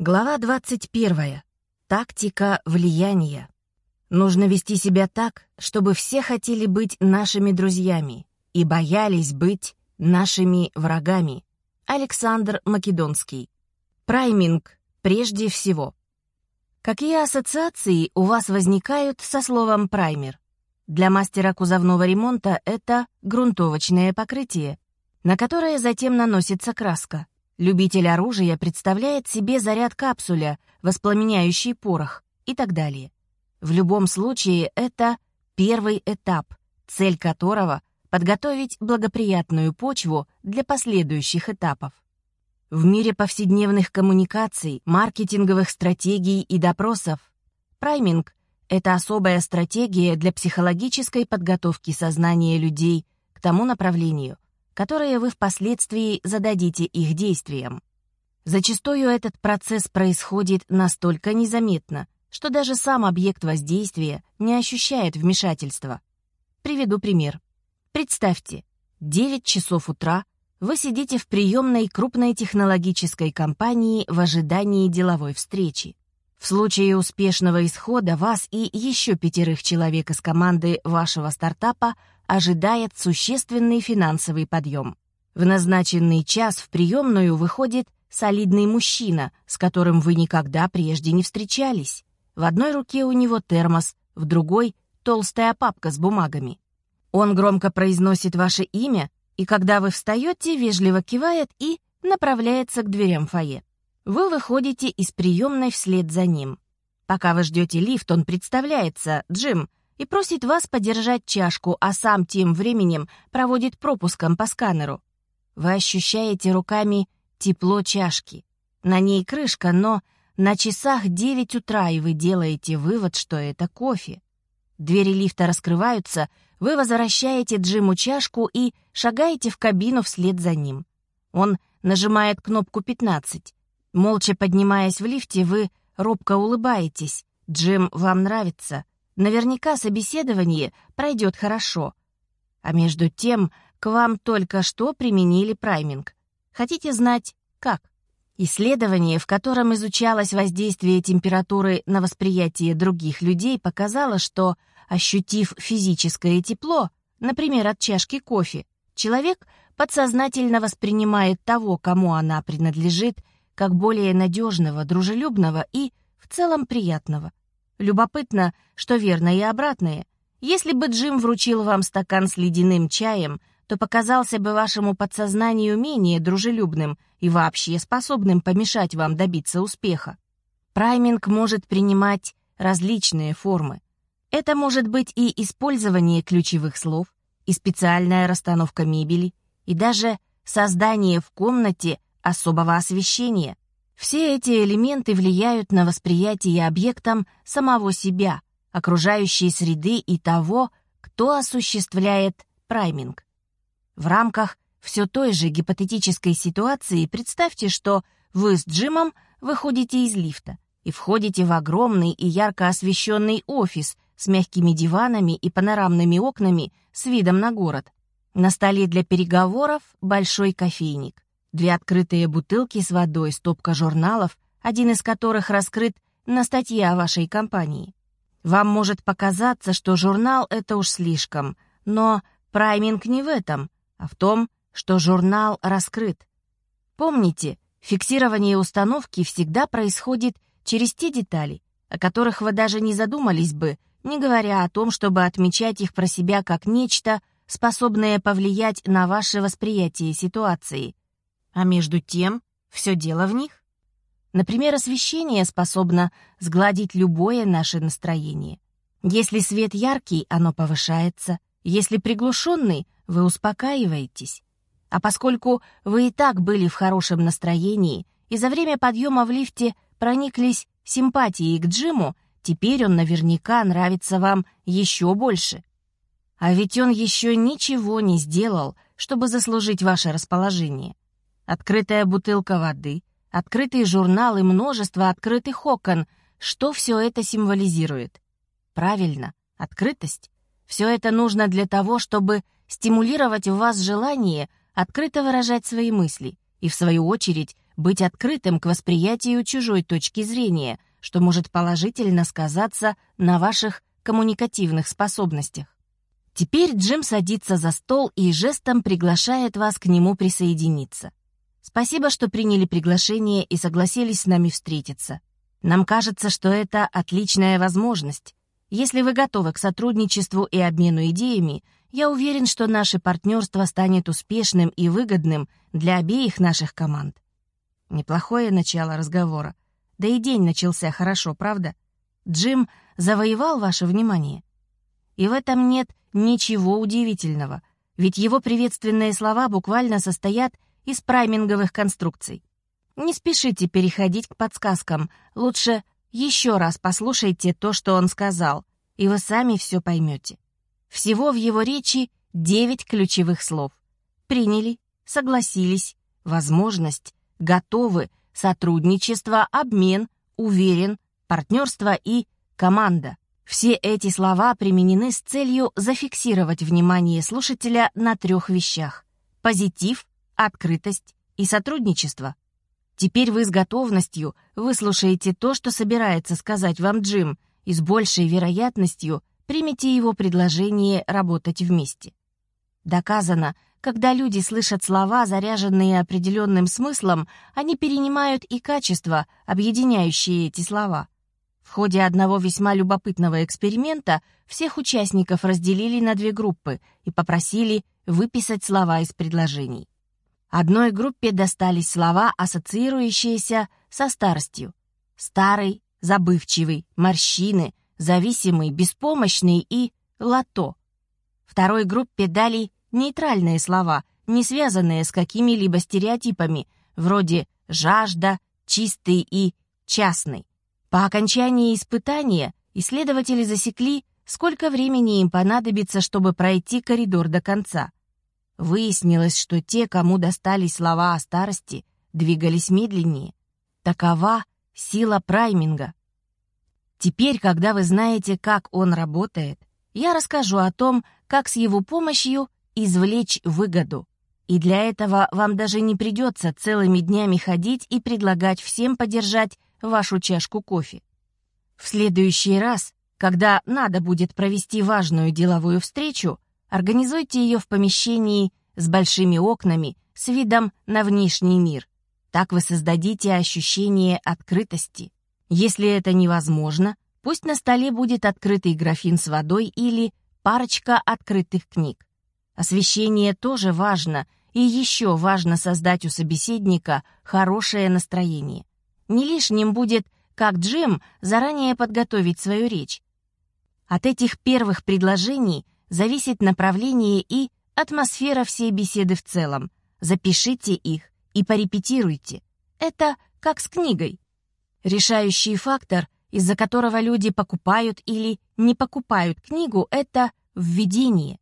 Глава 21. Тактика влияния. Нужно вести себя так, чтобы все хотели быть нашими друзьями и боялись быть нашими врагами. Александр Македонский. Прайминг прежде всего. Какие ассоциации у вас возникают со словом «праймер»? Для мастера кузовного ремонта это грунтовочное покрытие, на которое затем наносится краска. Любитель оружия представляет себе заряд капсуля, воспламеняющий порох и так далее. В любом случае, это первый этап, цель которого — подготовить благоприятную почву для последующих этапов. В мире повседневных коммуникаций, маркетинговых стратегий и допросов прайминг — это особая стратегия для психологической подготовки сознания людей к тому направлению — которые вы впоследствии зададите их действиям. Зачастую этот процесс происходит настолько незаметно, что даже сам объект воздействия не ощущает вмешательства. Приведу пример. Представьте, 9 часов утра вы сидите в приемной крупной технологической компании в ожидании деловой встречи. В случае успешного исхода вас и еще пятерых человек из команды вашего стартапа ожидает существенный финансовый подъем. В назначенный час в приемную выходит солидный мужчина, с которым вы никогда прежде не встречались. В одной руке у него термос, в другой — толстая папка с бумагами. Он громко произносит ваше имя, и когда вы встаете, вежливо кивает и направляется к дверям фойе. Вы выходите из приемной вслед за ним. Пока вы ждете лифт, он представляется, Джим, и просит вас подержать чашку, а сам тем временем проводит пропуском по сканеру. Вы ощущаете руками тепло чашки. На ней крышка, но на часах 9 утра, и вы делаете вывод, что это кофе. Двери лифта раскрываются, вы возвращаете Джиму чашку и шагаете в кабину вслед за ним. Он нажимает кнопку 15. Молча поднимаясь в лифте, вы робко улыбаетесь. Джим вам нравится. Наверняка собеседование пройдет хорошо. А между тем, к вам только что применили прайминг. Хотите знать, как? Исследование, в котором изучалось воздействие температуры на восприятие других людей, показало, что, ощутив физическое тепло, например, от чашки кофе, человек подсознательно воспринимает того, кому она принадлежит, как более надежного, дружелюбного и, в целом, приятного. Любопытно, что верно и обратное. Если бы Джим вручил вам стакан с ледяным чаем, то показался бы вашему подсознанию менее дружелюбным и вообще способным помешать вам добиться успеха. Прайминг может принимать различные формы. Это может быть и использование ключевых слов, и специальная расстановка мебели, и даже создание в комнате особого освещения — все эти элементы влияют на восприятие объектом самого себя, окружающей среды и того, кто осуществляет прайминг. В рамках все той же гипотетической ситуации представьте, что вы с Джимом выходите из лифта и входите в огромный и ярко освещенный офис с мягкими диванами и панорамными окнами с видом на город. На столе для переговоров большой кофейник. Две открытые бутылки с водой, стопка журналов, один из которых раскрыт на статье о вашей компании. Вам может показаться, что журнал — это уж слишком, но прайминг не в этом, а в том, что журнал раскрыт. Помните, фиксирование установки всегда происходит через те детали, о которых вы даже не задумались бы, не говоря о том, чтобы отмечать их про себя как нечто, способное повлиять на ваше восприятие ситуации. А между тем, все дело в них. Например, освещение способно сгладить любое наше настроение. Если свет яркий, оно повышается. Если приглушенный, вы успокаиваетесь. А поскольку вы и так были в хорошем настроении и за время подъема в лифте прониклись симпатией к Джиму, теперь он наверняка нравится вам еще больше. А ведь он еще ничего не сделал, чтобы заслужить ваше расположение. Открытая бутылка воды, открытый журнал и множество открытых окон. Что все это символизирует? Правильно, открытость. Все это нужно для того, чтобы стимулировать в вас желание открыто выражать свои мысли и, в свою очередь, быть открытым к восприятию чужой точки зрения, что может положительно сказаться на ваших коммуникативных способностях. Теперь Джим садится за стол и жестом приглашает вас к нему присоединиться. Спасибо, что приняли приглашение и согласились с нами встретиться. Нам кажется, что это отличная возможность. Если вы готовы к сотрудничеству и обмену идеями, я уверен, что наше партнерство станет успешным и выгодным для обеих наших команд. Неплохое начало разговора. Да и день начался хорошо, правда? Джим завоевал ваше внимание. И в этом нет ничего удивительного, ведь его приветственные слова буквально состоят из прайминговых конструкций. Не спешите переходить к подсказкам. Лучше еще раз послушайте то, что он сказал, и вы сами все поймете. Всего в его речи девять ключевых слов. Приняли, согласились, возможность, готовы, сотрудничество, обмен, уверен, партнерство и команда. Все эти слова применены с целью зафиксировать внимание слушателя на трех вещах. Позитив, открытость и сотрудничество. Теперь вы с готовностью выслушаете то, что собирается сказать вам Джим, и с большей вероятностью примите его предложение работать вместе. Доказано, когда люди слышат слова, заряженные определенным смыслом, они перенимают и качества, объединяющие эти слова. В ходе одного весьма любопытного эксперимента всех участников разделили на две группы и попросили выписать слова из предложений. Одной группе достались слова, ассоциирующиеся со старостью. Старый, забывчивый, морщины, зависимый, беспомощный и лото. Второй группе дали нейтральные слова, не связанные с какими-либо стереотипами, вроде «жажда», «чистый» и «частный». По окончании испытания исследователи засекли, сколько времени им понадобится, чтобы пройти коридор до конца. Выяснилось, что те, кому достались слова о старости, двигались медленнее. Такова сила прайминга. Теперь, когда вы знаете, как он работает, я расскажу о том, как с его помощью извлечь выгоду. И для этого вам даже не придется целыми днями ходить и предлагать всем подержать вашу чашку кофе. В следующий раз, когда надо будет провести важную деловую встречу, Организуйте ее в помещении с большими окнами, с видом на внешний мир. Так вы создадите ощущение открытости. Если это невозможно, пусть на столе будет открытый графин с водой или парочка открытых книг. Освещение тоже важно, и еще важно создать у собеседника хорошее настроение. Не лишним будет, как Джим, заранее подготовить свою речь. От этих первых предложений – зависит направление и атмосфера всей беседы в целом. Запишите их и порепетируйте. Это как с книгой. Решающий фактор, из-за которого люди покупают или не покупают книгу, это введение.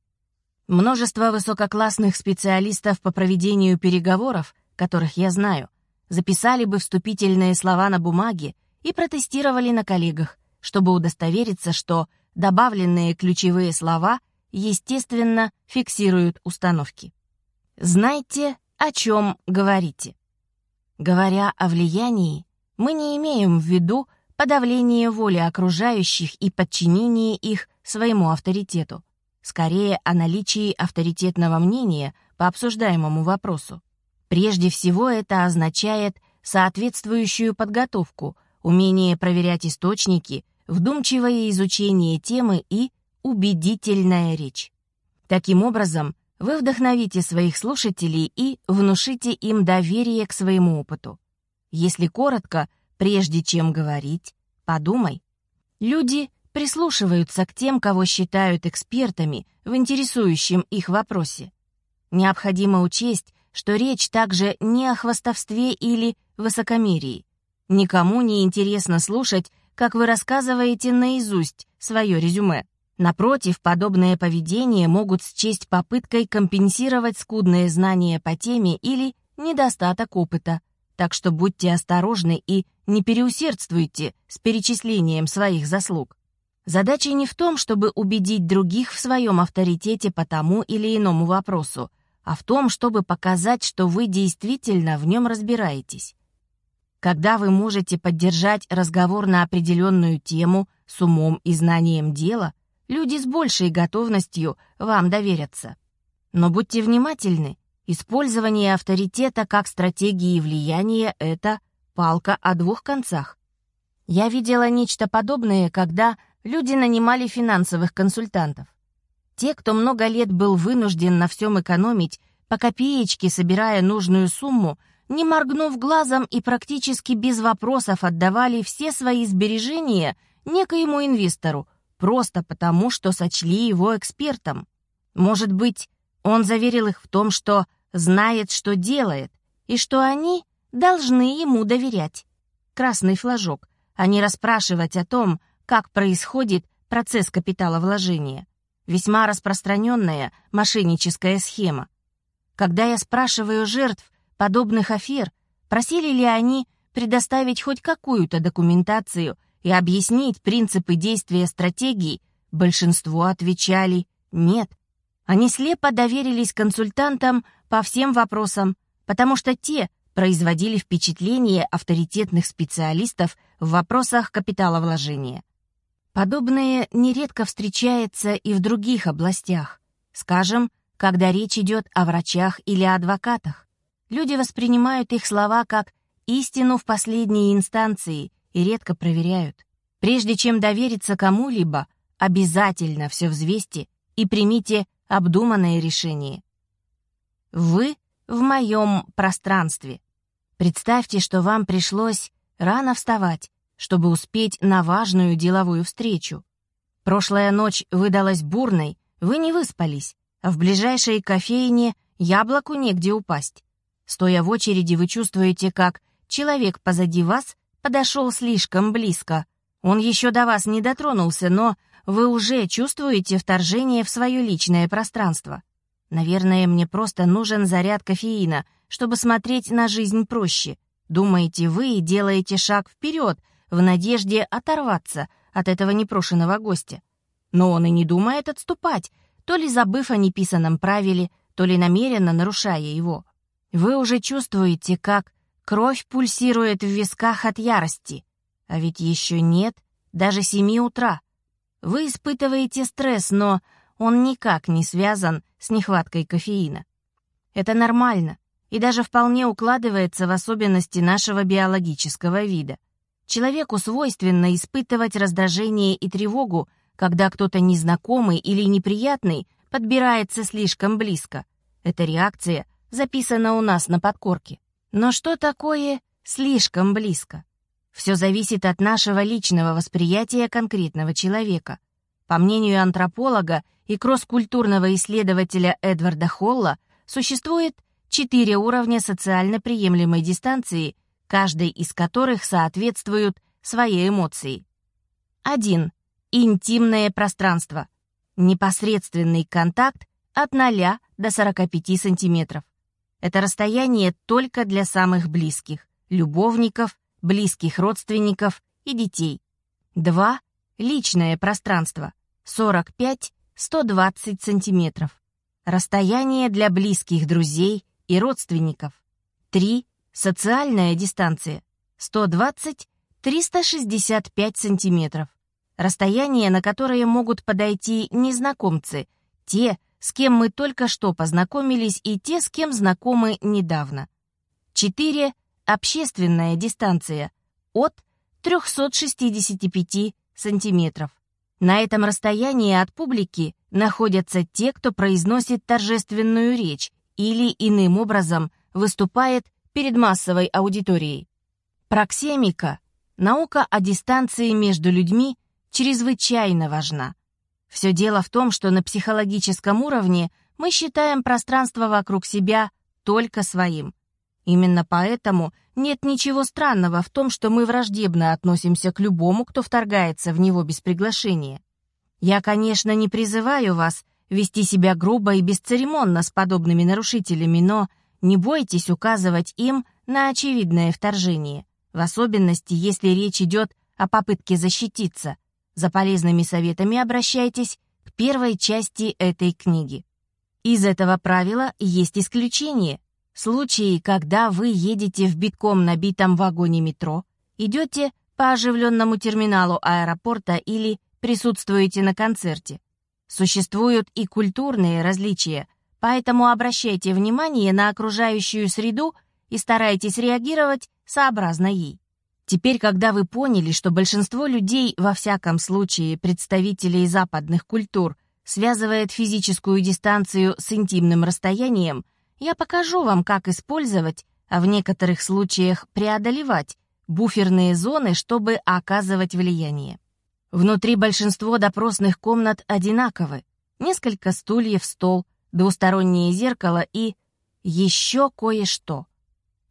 Множество высококлассных специалистов по проведению переговоров, которых я знаю, записали бы вступительные слова на бумаге и протестировали на коллегах, чтобы удостовериться, что добавленные ключевые слова естественно, фиксируют установки. Знайте, о чем говорите. Говоря о влиянии, мы не имеем в виду подавление воли окружающих и подчинение их своему авторитету, скорее о наличии авторитетного мнения по обсуждаемому вопросу. Прежде всего это означает соответствующую подготовку, умение проверять источники, вдумчивое изучение темы и убедительная речь. Таким образом, вы вдохновите своих слушателей и внушите им доверие к своему опыту. Если коротко, прежде чем говорить, подумай. Люди прислушиваются к тем, кого считают экспертами в интересующем их вопросе. Необходимо учесть, что речь также не о хвастовстве или высокомерии. Никому не интересно слушать, как вы рассказываете наизусть свое резюме. Напротив, подобное поведение могут счесть попыткой компенсировать скудные знания по теме или недостаток опыта. Так что будьте осторожны и не переусердствуйте с перечислением своих заслуг. Задача не в том, чтобы убедить других в своем авторитете по тому или иному вопросу, а в том, чтобы показать, что вы действительно в нем разбираетесь. когда вы можете поддержать разговор на определенную тему с умом и знанием дела, люди с большей готовностью вам доверятся. Но будьте внимательны, использование авторитета как стратегии влияния — это палка о двух концах. Я видела нечто подобное, когда люди нанимали финансовых консультантов. Те, кто много лет был вынужден на всем экономить, по копеечке собирая нужную сумму, не моргнув глазом и практически без вопросов отдавали все свои сбережения некоему инвестору, просто потому, что сочли его экспертом. Может быть, он заверил их в том, что знает, что делает, и что они должны ему доверять. Красный флажок, а не расспрашивать о том, как происходит процесс капиталовложения. Весьма распространенная мошенническая схема. Когда я спрашиваю жертв подобных афер, просили ли они предоставить хоть какую-то документацию и объяснить принципы действия стратегии, большинство отвечали «нет». Они слепо доверились консультантам по всем вопросам, потому что те производили впечатление авторитетных специалистов в вопросах капиталовложения. Подобное нередко встречается и в других областях, скажем, когда речь идет о врачах или адвокатах. Люди воспринимают их слова как истину в последней инстанции и редко проверяют. Прежде чем довериться кому-либо, обязательно все взвесьте и примите обдуманное решение. Вы в моем пространстве. Представьте, что вам пришлось рано вставать, чтобы успеть на важную деловую встречу. Прошлая ночь выдалась бурной, вы не выспались, а в ближайшей кофейне яблоку негде упасть. Стоя в очереди, вы чувствуете, как человек позади вас подошел слишком близко. Он еще до вас не дотронулся, но вы уже чувствуете вторжение в свое личное пространство. Наверное, мне просто нужен заряд кофеина, чтобы смотреть на жизнь проще. Думаете вы и делаете шаг вперед в надежде оторваться от этого непрошенного гостя. Но он и не думает отступать, то ли забыв о неписанном правиле, то ли намеренно нарушая его. Вы уже чувствуете, как кровь пульсирует в висках от ярости. А ведь еще нет даже семи утра. Вы испытываете стресс, но он никак не связан с нехваткой кофеина. Это нормально и даже вполне укладывается в особенности нашего биологического вида. Человеку свойственно испытывать раздражение и тревогу, когда кто-то незнакомый или неприятный подбирается слишком близко. Эта реакция записана у нас на подкорке. Но что такое «слишком близко»? Все зависит от нашего личного восприятия конкретного человека. По мнению антрополога и кросс-культурного исследователя Эдварда Холла, существует четыре уровня социально приемлемой дистанции, каждый из которых соответствует своей эмоции. 1. Интимное пространство. Непосредственный контакт от 0 до 45 сантиметров. Это расстояние только для самых близких – любовников, близких родственников и детей. 2. Личное пространство. 45-120 сантиметров. Расстояние для близких друзей и родственников. 3. Социальная дистанция. 120-365 сантиметров. Расстояние, на которое могут подойти незнакомцы, те, с кем мы только что познакомились, и те, с кем знакомы недавно. 4. Общественная дистанция от 365 сантиметров. На этом расстоянии от публики находятся те, кто произносит торжественную речь или иным образом выступает перед массовой аудиторией. Проксемика, наука о дистанции между людьми, чрезвычайно важна. Все дело в том, что на психологическом уровне мы считаем пространство вокруг себя только своим. Именно поэтому нет ничего странного в том, что мы враждебно относимся к любому, кто вторгается в него без приглашения. Я, конечно, не призываю вас вести себя грубо и бесцеремонно с подобными нарушителями, но не бойтесь указывать им на очевидное вторжение, в особенности, если речь идет о попытке защититься. За полезными советами обращайтесь к первой части этой книги. Из этого правила есть исключение. случаи, когда вы едете в битком набитом вагоне метро, идете по оживленному терминалу аэропорта или присутствуете на концерте. Существуют и культурные различия, поэтому обращайте внимание на окружающую среду и старайтесь реагировать сообразно ей. Теперь, когда вы поняли, что большинство людей, во всяком случае представителей западных культур, связывает физическую дистанцию с интимным расстоянием, я покажу вам, как использовать, а в некоторых случаях преодолевать, буферные зоны, чтобы оказывать влияние. Внутри большинство допросных комнат одинаковы. Несколько стульев, стол, двустороннее зеркало и еще кое-что.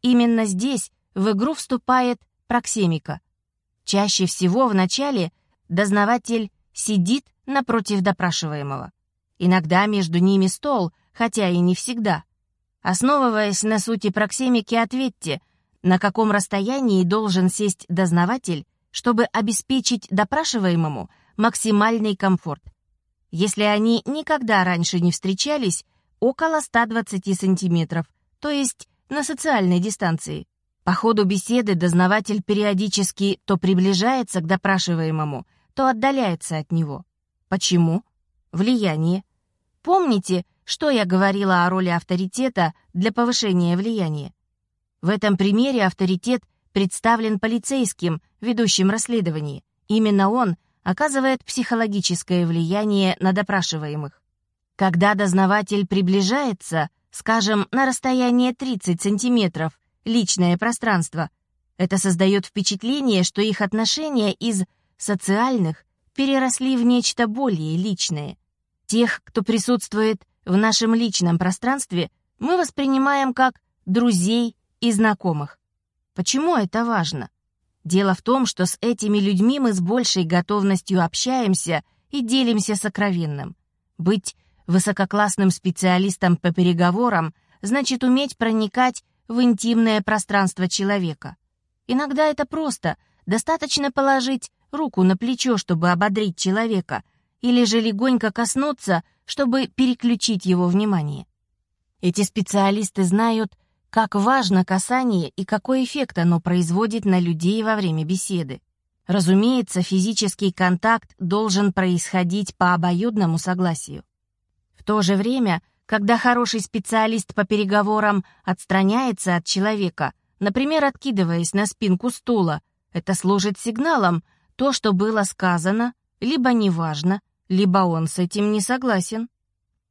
Именно здесь в игру вступает проксемика. Чаще всего в начале дознаватель сидит напротив допрашиваемого. Иногда между ними стол, хотя и не всегда. Основываясь на сути проксемики, ответьте, на каком расстоянии должен сесть дознаватель, чтобы обеспечить допрашиваемому максимальный комфорт. Если они никогда раньше не встречались, около 120 сантиметров, то есть на социальной дистанции. По ходу беседы дознаватель периодически то приближается к допрашиваемому, то отдаляется от него. Почему? Влияние. Помните, что я говорила о роли авторитета для повышения влияния? В этом примере авторитет представлен полицейским, ведущим расследование. Именно он оказывает психологическое влияние на допрашиваемых. Когда дознаватель приближается, скажем, на расстояние 30 сантиметров, личное пространство. Это создает впечатление, что их отношения из социальных переросли в нечто более личное. Тех, кто присутствует в нашем личном пространстве, мы воспринимаем как друзей и знакомых. Почему это важно? Дело в том, что с этими людьми мы с большей готовностью общаемся и делимся сокровенным. Быть высококлассным специалистом по переговорам значит уметь проникать в интимное пространство человека. Иногда это просто, достаточно положить руку на плечо, чтобы ободрить человека, или же легонько коснуться, чтобы переключить его внимание. Эти специалисты знают, как важно касание и какой эффект оно производит на людей во время беседы. Разумеется, физический контакт должен происходить по обоюдному согласию. В то же время – когда хороший специалист по переговорам отстраняется от человека, например, откидываясь на спинку стула, это служит сигналом, то, что было сказано, либо неважно, либо он с этим не согласен.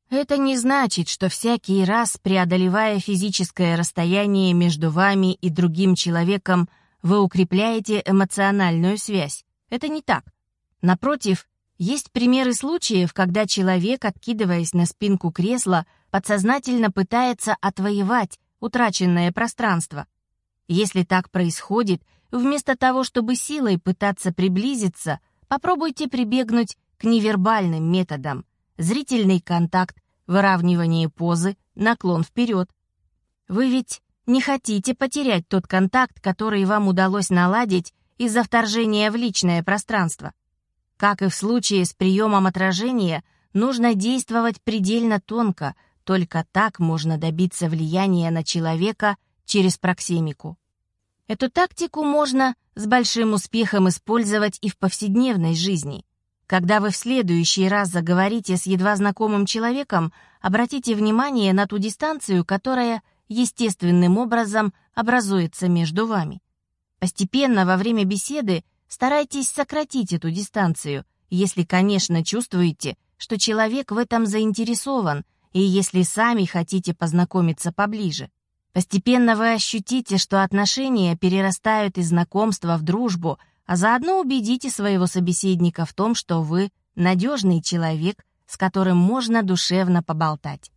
Это не значит, что всякий раз, преодолевая физическое расстояние между вами и другим человеком, вы укрепляете эмоциональную связь. Это не так. Напротив, есть примеры случаев, когда человек, откидываясь на спинку кресла, подсознательно пытается отвоевать утраченное пространство. Если так происходит, вместо того, чтобы силой пытаться приблизиться, попробуйте прибегнуть к невербальным методам. Зрительный контакт, выравнивание позы, наклон вперед. Вы ведь не хотите потерять тот контакт, который вам удалось наладить из-за вторжения в личное пространство. Как и в случае с приемом отражения, нужно действовать предельно тонко, только так можно добиться влияния на человека через проксемику. Эту тактику можно с большим успехом использовать и в повседневной жизни. Когда вы в следующий раз заговорите с едва знакомым человеком, обратите внимание на ту дистанцию, которая естественным образом образуется между вами. Постепенно во время беседы Старайтесь сократить эту дистанцию, если, конечно, чувствуете, что человек в этом заинтересован, и если сами хотите познакомиться поближе. Постепенно вы ощутите, что отношения перерастают из знакомства в дружбу, а заодно убедите своего собеседника в том, что вы надежный человек, с которым можно душевно поболтать.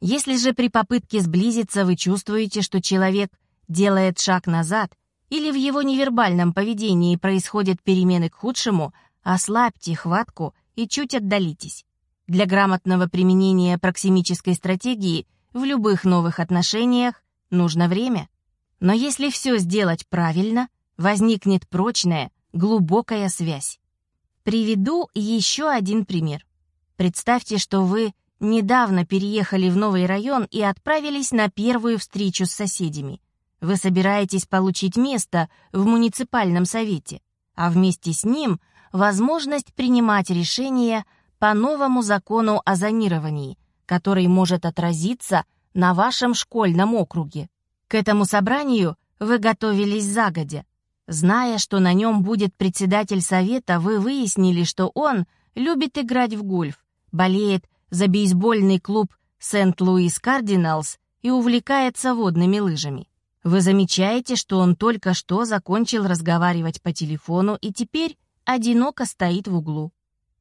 Если же при попытке сблизиться вы чувствуете, что человек делает шаг назад или в его невербальном поведении происходят перемены к худшему, ослабьте хватку и чуть отдалитесь. Для грамотного применения проксимической стратегии в любых новых отношениях нужно время. Но если все сделать правильно, возникнет прочная, глубокая связь. Приведу еще один пример. Представьте, что вы недавно переехали в новый район и отправились на первую встречу с соседями. Вы собираетесь получить место в муниципальном совете, а вместе с ним возможность принимать решения по новому закону о зонировании, который может отразиться на вашем школьном округе. К этому собранию вы готовились загодя. Зная, что на нем будет председатель совета, вы выяснили, что он любит играть в гольф, болеет за бейсбольный клуб Сент-Луис Кардиналс и увлекается водными лыжами. Вы замечаете, что он только что закончил разговаривать по телефону и теперь одиноко стоит в углу.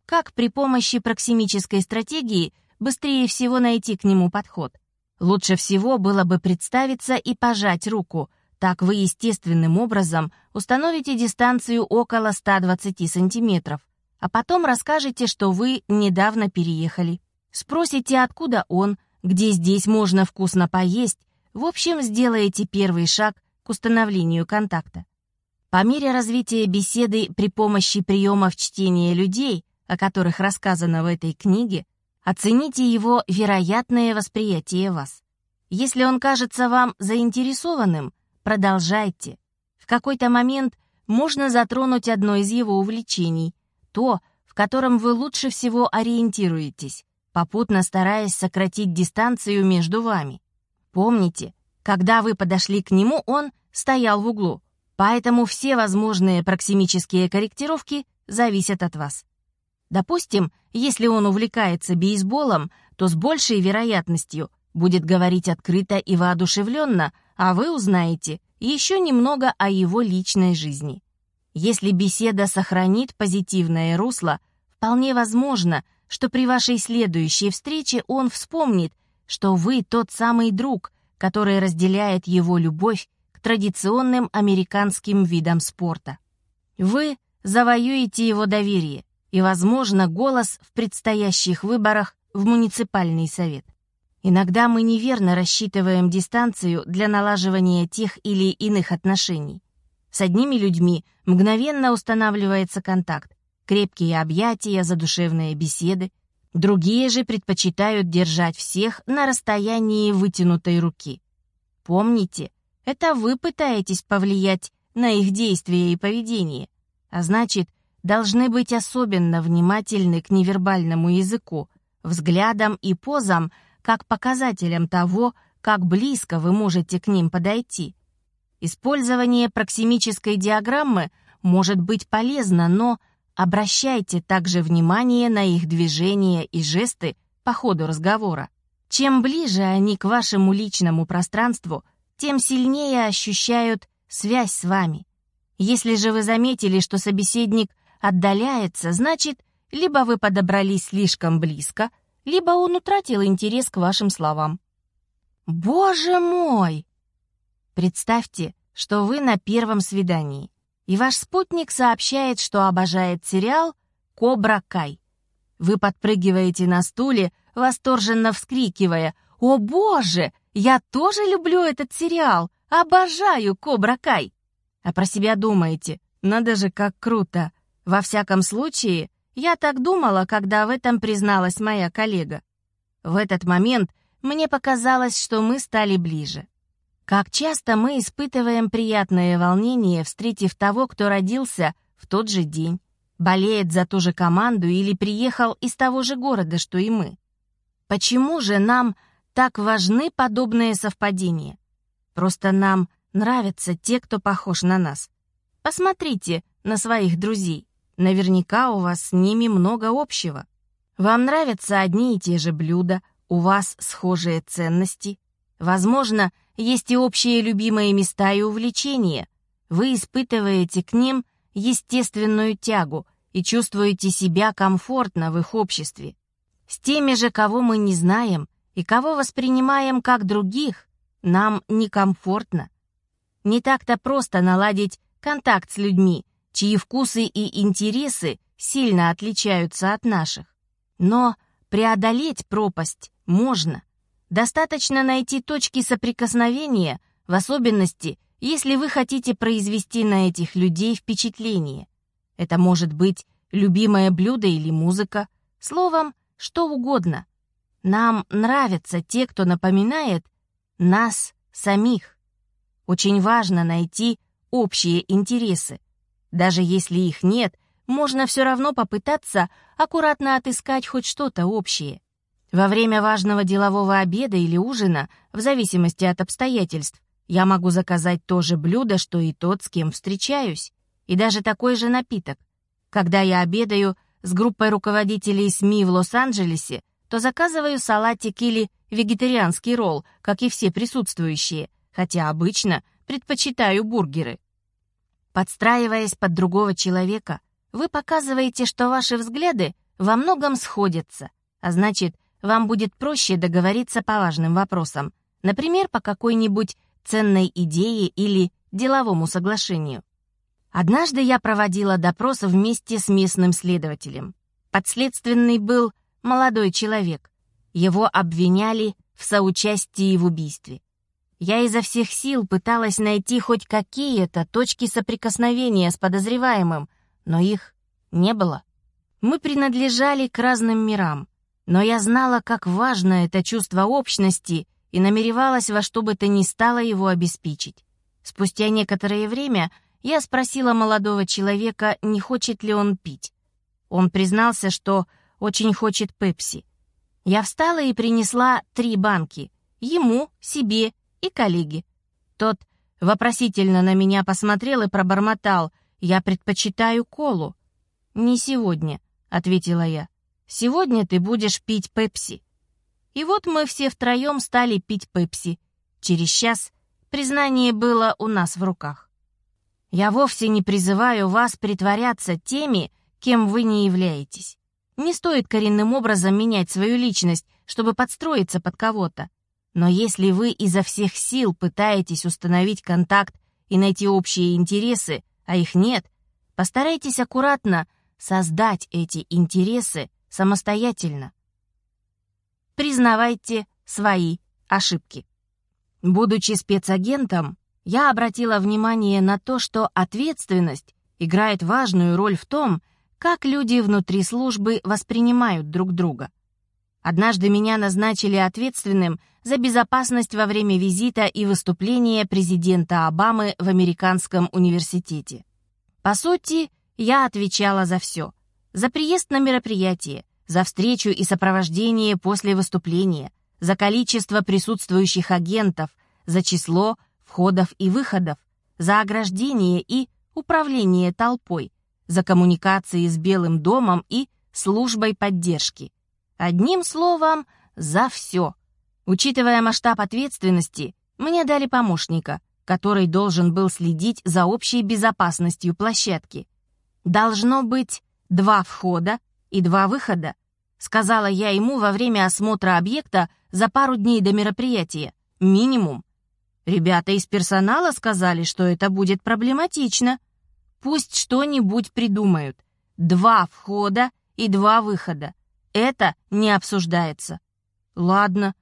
Как при помощи проксимической стратегии быстрее всего найти к нему подход? Лучше всего было бы представиться и пожать руку. Так вы естественным образом установите дистанцию около 120 сантиметров, а потом расскажете, что вы недавно переехали. Спросите, откуда он, где здесь можно вкусно поесть, в общем, сделаете первый шаг к установлению контакта. По мере развития беседы при помощи приемов чтения людей, о которых рассказано в этой книге, оцените его вероятное восприятие вас. Если он кажется вам заинтересованным, продолжайте. В какой-то момент можно затронуть одно из его увлечений, то, в котором вы лучше всего ориентируетесь, попутно стараясь сократить дистанцию между вами. Помните, когда вы подошли к нему, он стоял в углу, поэтому все возможные проксимические корректировки зависят от вас. Допустим, если он увлекается бейсболом, то с большей вероятностью будет говорить открыто и воодушевленно, а вы узнаете еще немного о его личной жизни. Если беседа сохранит позитивное русло, вполне возможно, что при вашей следующей встрече он вспомнит, что вы тот самый друг, который разделяет его любовь к традиционным американским видам спорта. Вы завоюете его доверие и, возможно, голос в предстоящих выборах в муниципальный совет. Иногда мы неверно рассчитываем дистанцию для налаживания тех или иных отношений. С одними людьми мгновенно устанавливается контакт, крепкие объятия, задушевные беседы — Другие же предпочитают держать всех на расстоянии вытянутой руки. Помните, это вы пытаетесь повлиять на их действия и поведение, а значит, должны быть особенно внимательны к невербальному языку, взглядам и позам, как показателям того, как близко вы можете к ним подойти. Использование проксимической диаграммы может быть полезно, но Обращайте также внимание на их движения и жесты по ходу разговора. Чем ближе они к вашему личному пространству, тем сильнее ощущают связь с вами. Если же вы заметили, что собеседник отдаляется, значит, либо вы подобрались слишком близко, либо он утратил интерес к вашим словам. «Боже мой!» Представьте, что вы на первом свидании и ваш спутник сообщает, что обожает сериал «Кобра Кай». Вы подпрыгиваете на стуле, восторженно вскрикивая «О боже, я тоже люблю этот сериал! Обожаю Кобра Кай!» А про себя думаете «Надо же, как круто!» Во всяком случае, я так думала, когда в этом призналась моя коллега. В этот момент мне показалось, что мы стали ближе. Как часто мы испытываем приятное волнение, встретив того, кто родился в тот же день, болеет за ту же команду или приехал из того же города, что и мы. Почему же нам так важны подобные совпадения? Просто нам нравятся те, кто похож на нас. Посмотрите на своих друзей. Наверняка у вас с ними много общего. Вам нравятся одни и те же блюда, у вас схожие ценности. Возможно, есть и общие любимые места и увлечения. Вы испытываете к ним естественную тягу и чувствуете себя комфортно в их обществе. С теми же, кого мы не знаем и кого воспринимаем как других, нам некомфортно. Не так-то просто наладить контакт с людьми, чьи вкусы и интересы сильно отличаются от наших. Но преодолеть пропасть можно — Достаточно найти точки соприкосновения, в особенности, если вы хотите произвести на этих людей впечатление. Это может быть любимое блюдо или музыка, словом, что угодно. Нам нравятся те, кто напоминает нас самих. Очень важно найти общие интересы. Даже если их нет, можно все равно попытаться аккуратно отыскать хоть что-то общее. Во время важного делового обеда или ужина, в зависимости от обстоятельств, я могу заказать то же блюдо, что и тот, с кем встречаюсь, и даже такой же напиток. Когда я обедаю с группой руководителей СМИ в Лос-Анджелесе, то заказываю салатик или вегетарианский ролл, как и все присутствующие, хотя обычно предпочитаю бургеры. Подстраиваясь под другого человека, вы показываете, что ваши взгляды во многом сходятся, а значит, вам будет проще договориться по важным вопросам, например, по какой-нибудь ценной идее или деловому соглашению. Однажды я проводила допрос вместе с местным следователем. Подследственный был молодой человек. Его обвиняли в соучастии в убийстве. Я изо всех сил пыталась найти хоть какие-то точки соприкосновения с подозреваемым, но их не было. Мы принадлежали к разным мирам, но я знала, как важно это чувство общности и намеревалась во что бы то ни стало его обеспечить. Спустя некоторое время я спросила молодого человека, не хочет ли он пить. Он признался, что очень хочет пепси. Я встала и принесла три банки. Ему, себе и коллеге. Тот вопросительно на меня посмотрел и пробормотал. «Я предпочитаю колу». «Не сегодня», — ответила я. «Сегодня ты будешь пить пепси». И вот мы все втроем стали пить пепси. Через час признание было у нас в руках. Я вовсе не призываю вас притворяться теми, кем вы не являетесь. Не стоит коренным образом менять свою личность, чтобы подстроиться под кого-то. Но если вы изо всех сил пытаетесь установить контакт и найти общие интересы, а их нет, постарайтесь аккуратно создать эти интересы самостоятельно признавайте свои ошибки. Будучи спецагентом, я обратила внимание на то, что ответственность играет важную роль в том, как люди внутри службы воспринимают друг друга. Однажды меня назначили ответственным за безопасность во время визита и выступления президента Обамы в американском университете. По сути, я отвечала за все. За приезд на мероприятие, за встречу и сопровождение после выступления, за количество присутствующих агентов, за число входов и выходов, за ограждение и управление толпой, за коммуникации с Белым домом и службой поддержки. Одним словом, за все. Учитывая масштаб ответственности, мне дали помощника, который должен был следить за общей безопасностью площадки. Должно быть два входа и два выхода, сказала я ему во время осмотра объекта за пару дней до мероприятия. Минимум. Ребята из персонала сказали, что это будет проблематично. Пусть что-нибудь придумают. Два входа и два выхода. Это не обсуждается. Ладно.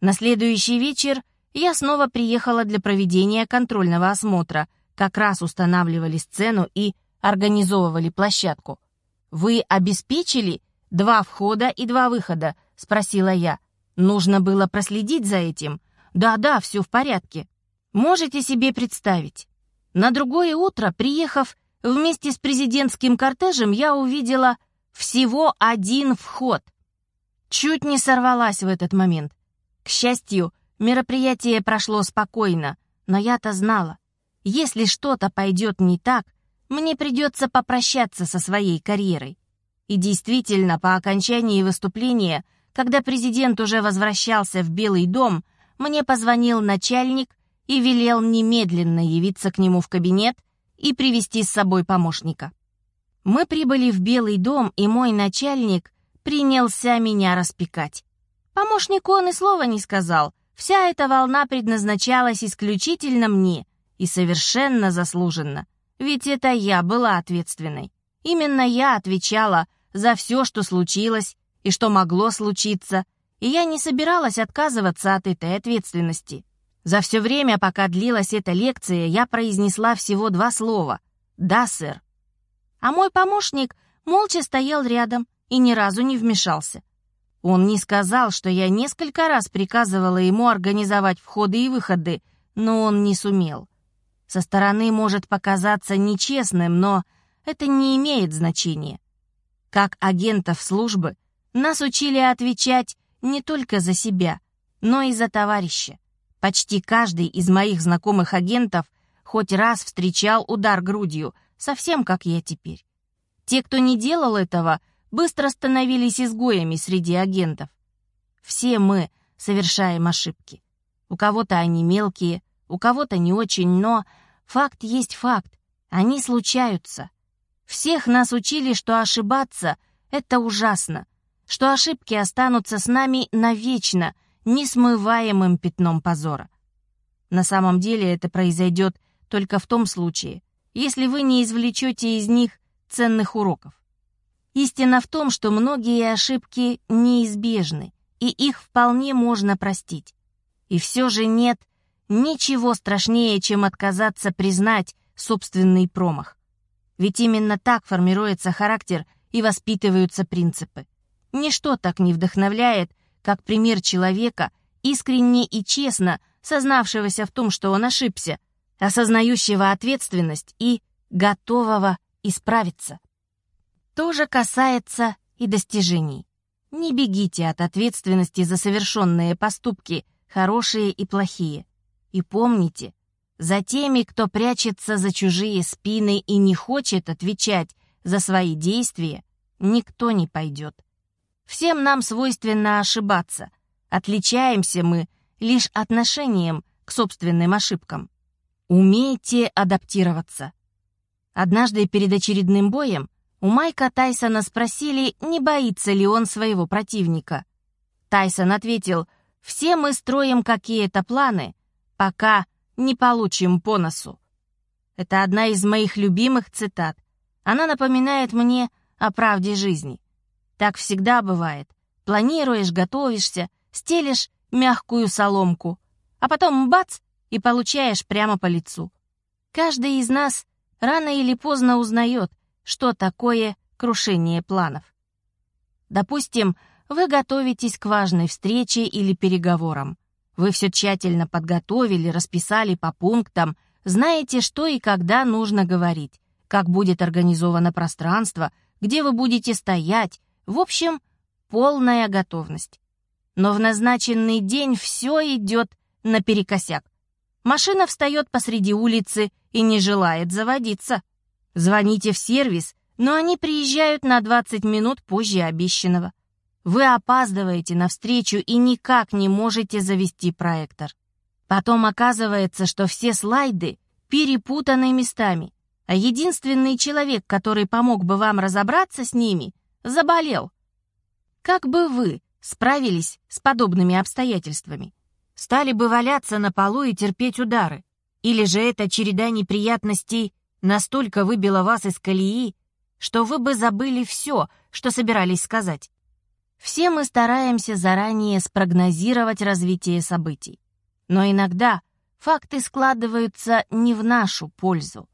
На следующий вечер я снова приехала для проведения контрольного осмотра. Как раз устанавливали сцену и организовывали площадку. «Вы обеспечили два входа и два выхода?» — спросила я. «Нужно было проследить за этим?» «Да-да, все в порядке». «Можете себе представить?» На другое утро, приехав вместе с президентским кортежем, я увидела всего один вход. Чуть не сорвалась в этот момент. К счастью, мероприятие прошло спокойно, но я-то знала, если что-то пойдет не так, мне придется попрощаться со своей карьерой. И действительно, по окончании выступления, когда президент уже возвращался в Белый дом, мне позвонил начальник и велел немедленно явиться к нему в кабинет и привести с собой помощника. Мы прибыли в Белый дом, и мой начальник принялся меня распекать. Помощнику он и слова не сказал. Вся эта волна предназначалась исключительно мне, и совершенно заслуженно — ведь это я была ответственной. Именно я отвечала за все, что случилось и что могло случиться, и я не собиралась отказываться от этой ответственности. За все время, пока длилась эта лекция, я произнесла всего два слова «Да, сэр». А мой помощник молча стоял рядом и ни разу не вмешался. Он не сказал, что я несколько раз приказывала ему организовать входы и выходы, но он не сумел. Со стороны может показаться нечестным, но это не имеет значения. Как агентов службы нас учили отвечать не только за себя, но и за товарища. Почти каждый из моих знакомых агентов хоть раз встречал удар грудью, совсем как я теперь. Те, кто не делал этого, быстро становились изгоями среди агентов. Все мы совершаем ошибки. У кого-то они мелкие, у кого-то не очень, но факт есть факт. Они случаются. Всех нас учили, что ошибаться — это ужасно, что ошибки останутся с нами навечно, несмываемым пятном позора. На самом деле это произойдет только в том случае, если вы не извлечете из них ценных уроков. Истина в том, что многие ошибки неизбежны, и их вполне можно простить. И все же нет ничего страшнее, чем отказаться признать собственный промах. Ведь именно так формируется характер и воспитываются принципы. Ничто так не вдохновляет, как пример человека, искренне и честно сознавшегося в том, что он ошибся, осознающего ответственность и готового исправиться. То же касается и достижений. Не бегите от ответственности за совершенные поступки, хорошие и плохие. И помните, за теми, кто прячется за чужие спины и не хочет отвечать за свои действия, никто не пойдет. Всем нам свойственно ошибаться. Отличаемся мы лишь отношением к собственным ошибкам. Умейте адаптироваться. Однажды перед очередным боем у Майка Тайсона спросили, не боится ли он своего противника. Тайсон ответил, «Все мы строим какие-то планы, пока не получим по носу». Это одна из моих любимых цитат. Она напоминает мне о правде жизни. Так всегда бывает. Планируешь, готовишься, стелишь мягкую соломку, а потом бац, и получаешь прямо по лицу. Каждый из нас рано или поздно узнает, что такое крушение планов. Допустим, вы готовитесь к важной встрече или переговорам. Вы все тщательно подготовили, расписали по пунктам, знаете, что и когда нужно говорить, как будет организовано пространство, где вы будете стоять, в общем, полная готовность. Но в назначенный день все идет наперекосяк. Машина встает посреди улицы и не желает заводиться. Звоните в сервис, но они приезжают на 20 минут позже обещанного. Вы опаздываете на встречу и никак не можете завести проектор. Потом оказывается, что все слайды перепутаны местами, а единственный человек, который помог бы вам разобраться с ними, заболел. Как бы вы справились с подобными обстоятельствами? Стали бы валяться на полу и терпеть удары? Или же эта череда неприятностей настолько выбила вас из колеи, что вы бы забыли все, что собирались сказать. Все мы стараемся заранее спрогнозировать развитие событий. Но иногда факты складываются не в нашу пользу.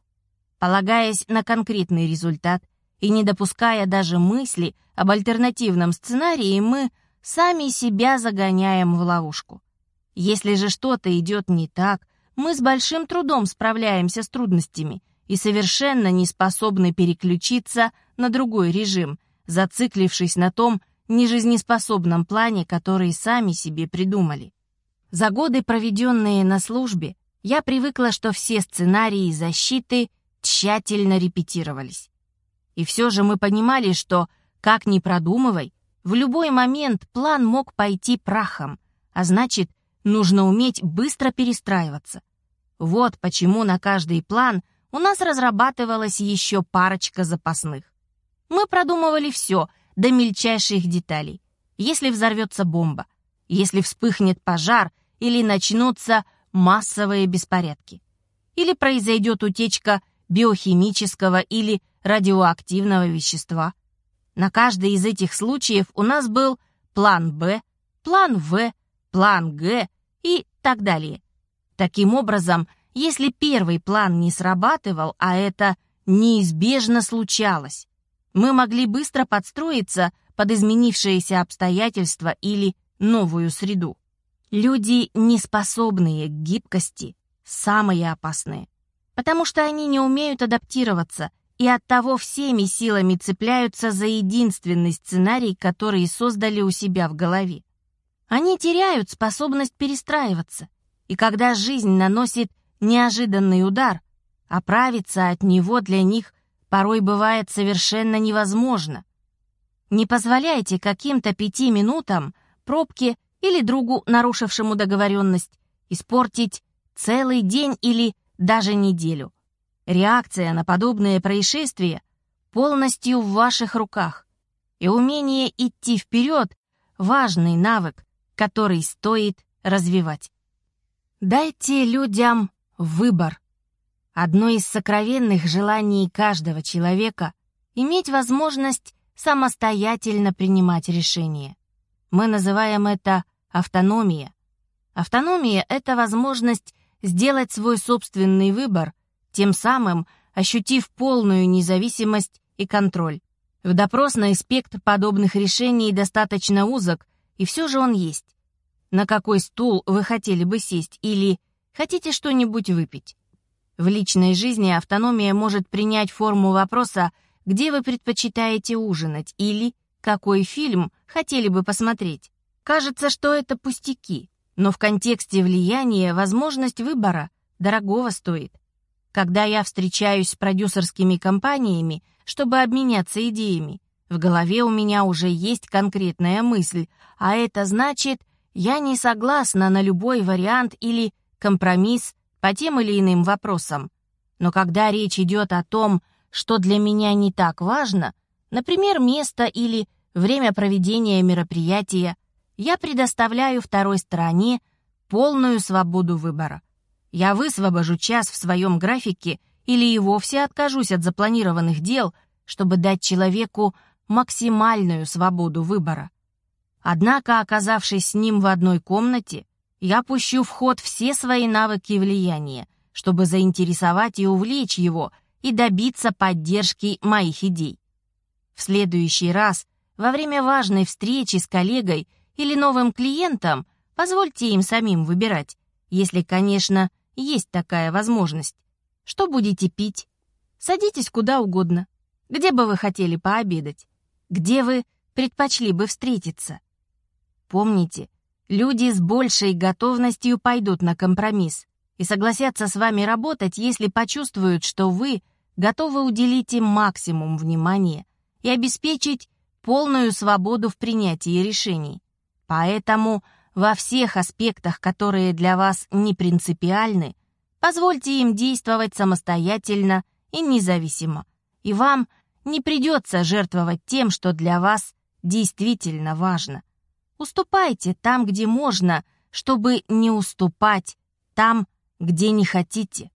Полагаясь на конкретный результат и не допуская даже мысли об альтернативном сценарии, мы сами себя загоняем в ловушку. Если же что-то идет не так, мы с большим трудом справляемся с трудностями – и совершенно не способны переключиться на другой режим, зациклившись на том нежизнеспособном плане, который сами себе придумали. За годы, проведенные на службе, я привыкла, что все сценарии защиты тщательно репетировались. И все же мы понимали, что, как ни продумывай, в любой момент план мог пойти прахом, а значит, нужно уметь быстро перестраиваться. Вот почему на каждый план – у нас разрабатывалась еще парочка запасных. Мы продумывали все до мельчайших деталей. Если взорвется бомба, если вспыхнет пожар или начнутся массовые беспорядки, или произойдет утечка биохимического или радиоактивного вещества. На каждый из этих случаев у нас был план «Б», план «В», план «Г» и так далее. Таким образом, если первый план не срабатывал, а это неизбежно случалось, Мы могли быстро подстроиться под изменившиеся обстоятельства или новую среду. Люди, неспособные к гибкости, самые опасные, потому что они не умеют адаптироваться и оттого всеми силами цепляются за единственный сценарий, который создали у себя в голове. Они теряют способность перестраиваться, и когда жизнь наносит неожиданный удар, оправиться от него для них порой бывает совершенно невозможно. Не позволяйте каким-то пяти минутам, пробке или другу, нарушившему договоренность, испортить целый день или даже неделю. Реакция на подобные происшествия полностью в ваших руках. И умение идти вперед — важный навык, который стоит развивать. Дайте людям выбор. Одно из сокровенных желаний каждого человека — иметь возможность самостоятельно принимать решения. Мы называем это автономия. Автономия — это возможность сделать свой собственный выбор, тем самым ощутив полную независимость и контроль. В допросной спектр подобных решений достаточно узок, и все же он есть. На какой стул вы хотели бы сесть или хотите что-нибудь выпить? В личной жизни автономия может принять форму вопроса «Где вы предпочитаете ужинать?» или «Какой фильм хотели бы посмотреть?» Кажется, что это пустяки, но в контексте влияния возможность выбора дорогого стоит. Когда я встречаюсь с продюсерскими компаниями, чтобы обменяться идеями, в голове у меня уже есть конкретная мысль, а это значит – я не согласна на любой вариант или компромисс по тем или иным вопросам. Но когда речь идет о том, что для меня не так важно, например, место или время проведения мероприятия, я предоставляю второй стороне полную свободу выбора. Я высвобожу час в своем графике или и вовсе откажусь от запланированных дел, чтобы дать человеку максимальную свободу выбора. Однако, оказавшись с ним в одной комнате, я пущу в ход все свои навыки влияния, чтобы заинтересовать и увлечь его и добиться поддержки моих идей. В следующий раз, во время важной встречи с коллегой или новым клиентом, позвольте им самим выбирать, если, конечно, есть такая возможность. Что будете пить? Садитесь куда угодно. Где бы вы хотели пообедать? Где вы предпочли бы встретиться? Помните, люди с большей готовностью пойдут на компромисс и согласятся с вами работать, если почувствуют, что вы готовы уделить им максимум внимания и обеспечить полную свободу в принятии решений. Поэтому во всех аспектах, которые для вас не принципиальны, позвольте им действовать самостоятельно и независимо, и вам не придется жертвовать тем, что для вас действительно важно. Уступайте там, где можно, чтобы не уступать там, где не хотите.